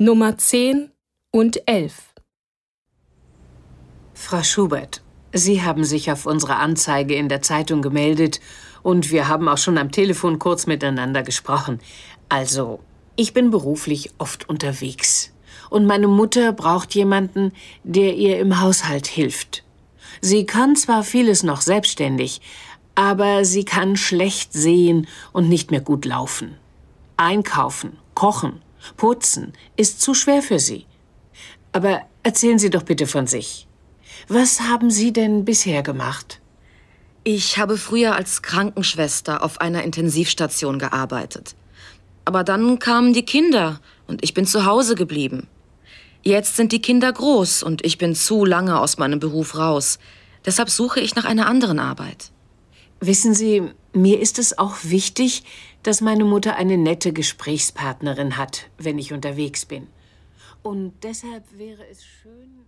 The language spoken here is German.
Nummer 10 und 11. Frau Schubert, Sie haben sich auf unsere Anzeige in der Zeitung gemeldet und wir haben auch schon am Telefon kurz miteinander gesprochen. Also, ich bin beruflich oft unterwegs. Und meine Mutter braucht jemanden, der ihr im Haushalt hilft. Sie kann zwar vieles noch selbstständig, aber sie kann schlecht sehen und nicht mehr gut laufen. Einkaufen, kochen, putzen ist zu schwer für sie. Aber erzählen Sie doch bitte von sich. Was haben Sie denn bisher gemacht? Ich habe früher als Krankenschwester auf einer Intensivstation gearbeitet. Aber dann kamen die Kinder und ich bin zu Hause geblieben. Jetzt sind die Kinder groß und ich bin zu lange aus meinem Beruf raus. Deshalb suche ich nach einer anderen Arbeit. Wissen Sie, mir ist es auch wichtig, dass meine Mutter eine nette Gesprächspartnerin hat, wenn ich unterwegs bin. Und deshalb wäre es schön.